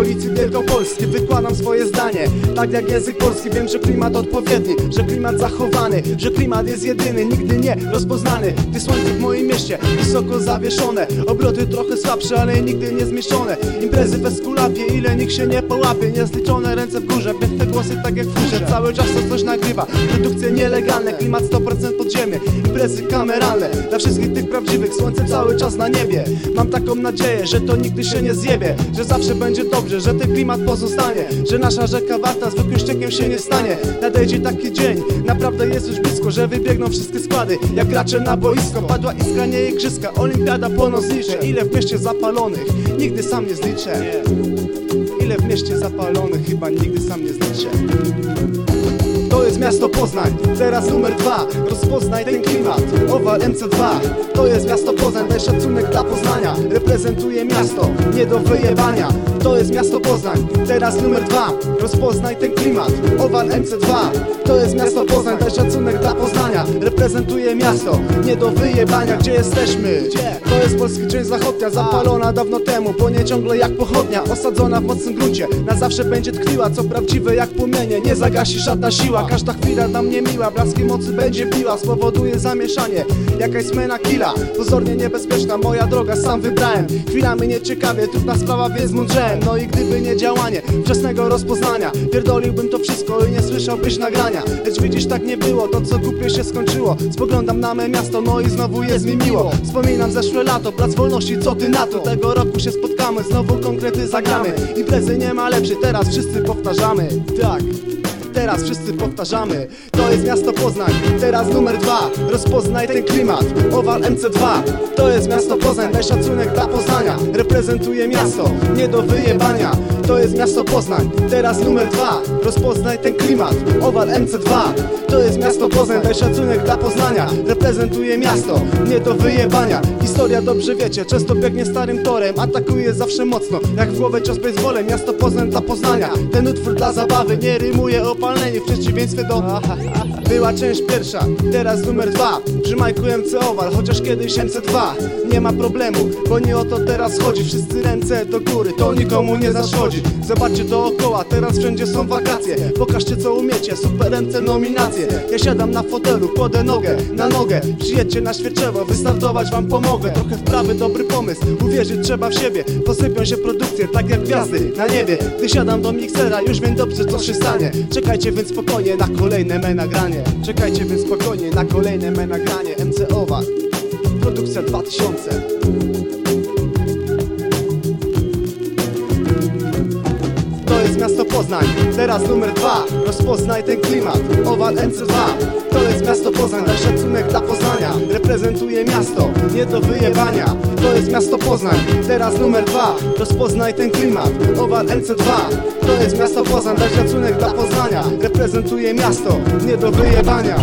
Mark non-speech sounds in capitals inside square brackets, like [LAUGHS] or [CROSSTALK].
Stolicy Wielkopolski wykładam swoje zdanie. Tak jak język polski wiem, że klimat odpowiedni Że klimat zachowany, że klimat jest jedyny Nigdy nie rozpoznany. Gdy słońce w moim mieście wysoko zawieszone Obroty trochę słabsze, ale nigdy nie zmieszczone. Imprezy w Eskulapie, ile nikt się nie połapie Niezliczone ręce w górze, piękne głosy tak jak w furze. Cały czas to coś nagrywa, produkcje nielegalne Klimat 100% podziemie, imprezy kameralne Dla wszystkich tych prawdziwych, słońce cały czas na niebie. Mam taką nadzieję, że to nigdy się nie zjebie Że zawsze będzie dobrze, że ten klimat pozostanie Że nasza rzeka warta zwykłym ściekiem się nie stanie. Nadejdzie taki dzień, naprawdę jest już blisko Że wybiegną wszystkie składy, jak gracze na boisko Padła iskra, nie igrzyska, olimpiada po nos liczę Ile w mieście zapalonych, nigdy sam nie zliczę. Ile w mieście zapalonych, chyba nigdy sam nie zliczę to jest miasto Poznań, teraz numer dwa. Rozpoznaj ten klimat, Owal MC2 To jest miasto Poznań, daj szacunek dla Poznania. Reprezentuje miasto, nie do wyjebania. To jest miasto Poznań, teraz numer dwa. Rozpoznaj ten klimat, Owal MC2 To jest miasto Poznań, daj szacunek dla Poznania. Reprezentuje miasto, nie do wyjebania. Gdzie jesteśmy? To jest polski część zachodnia Zapalona dawno temu, płonie ciągle jak pochodnia Osadzona w mocnym gruncie, na zawsze będzie tkwiła Co prawdziwe jak płomienie, nie zagasi żadna siła Każda chwila dla mnie miła, blaskiem mocy będzie biła Spowoduje zamieszanie, jakaś smena killa Pozornie niebezpieczna, moja droga sam wybrałem. Chwilami nieciekawie, trudna sprawa, więc mądrzałem No i gdyby nie działanie wczesnego rozpoznania Pierdoliłbym to wszystko i nie słyszałbyś nagrania. Lecz widzisz, tak nie było, to co głupie się skończyło. Spoglądam na me miasto, no i znowu jest mi miło. Wspominam zeszłe lato, plac wolności, co ty na to? Tego roku się spotkamy, znowu konkrety zagramy. Imprezy nie ma lepszej, teraz wszyscy powtarzamy. Tak Teraz wszyscy powtarzamy. To jest miasto Poznań, teraz numer dwa. Rozpoznaj ten klimat, Owal MC2 To jest miasto Poznań, daj szacunek dla Poznania. Reprezentuje miasto, nie do wyjebania. To jest miasto Poznań, teraz numer dwa. Rozpoznaj ten klimat, Owal MC2 To jest miasto Poznań, daj szacunek dla Poznania. Reprezentuje miasto, nie do wyjebania. Historia dobrze wiecie, często biegnie starym torem Atakuje zawsze mocno, jak w głowę cios baseballem Miasto Poznań dla Poznania, ten utwór dla zabawy Nie rymuje o palenie w przeciwieństwie do [LAUGHS] Była część pierwsza, teraz numer dwa. Przy Majku MC Owal, chociaż kiedyś MC2 Nie ma problemu, bo nie o to teraz chodzi. Wszyscy ręce do góry, to nikomu nie zaszkodzi. Zobaczcie dookoła, teraz wszędzie są wakacje. Pokażcie co umiecie, super ręce nominacje. Ja siadam na fotelu, kładę nogę na nogę. Przyjedźcie na Świerczewo, wystartować wam pomogę. Trochę wprawy, dobry pomysł, uwierzyć trzeba w siebie. Posypią się produkcje, tak jak gwiazdy na niebie. Gdy siadam do miksera, już wiem dobrze co się stanie Czekajcie więc spokojnie na kolejne me nagranie. Czekajcie więc spokojnie na kolejne me nagranie MC Owak Produkcja 2000 miasto Poznań, teraz numer dwa Rozpoznaj ten klimat, Owal MC2 To jest miasto Poznań, daj szacunek dla Poznania Reprezentuje miasto, nie do wyjebania. To jest miasto Poznań, teraz numer dwa Rozpoznaj ten klimat, Owal MC2 To jest miasto Poznań, daj szacunek dla Poznania Reprezentuje miasto, nie do wyjebania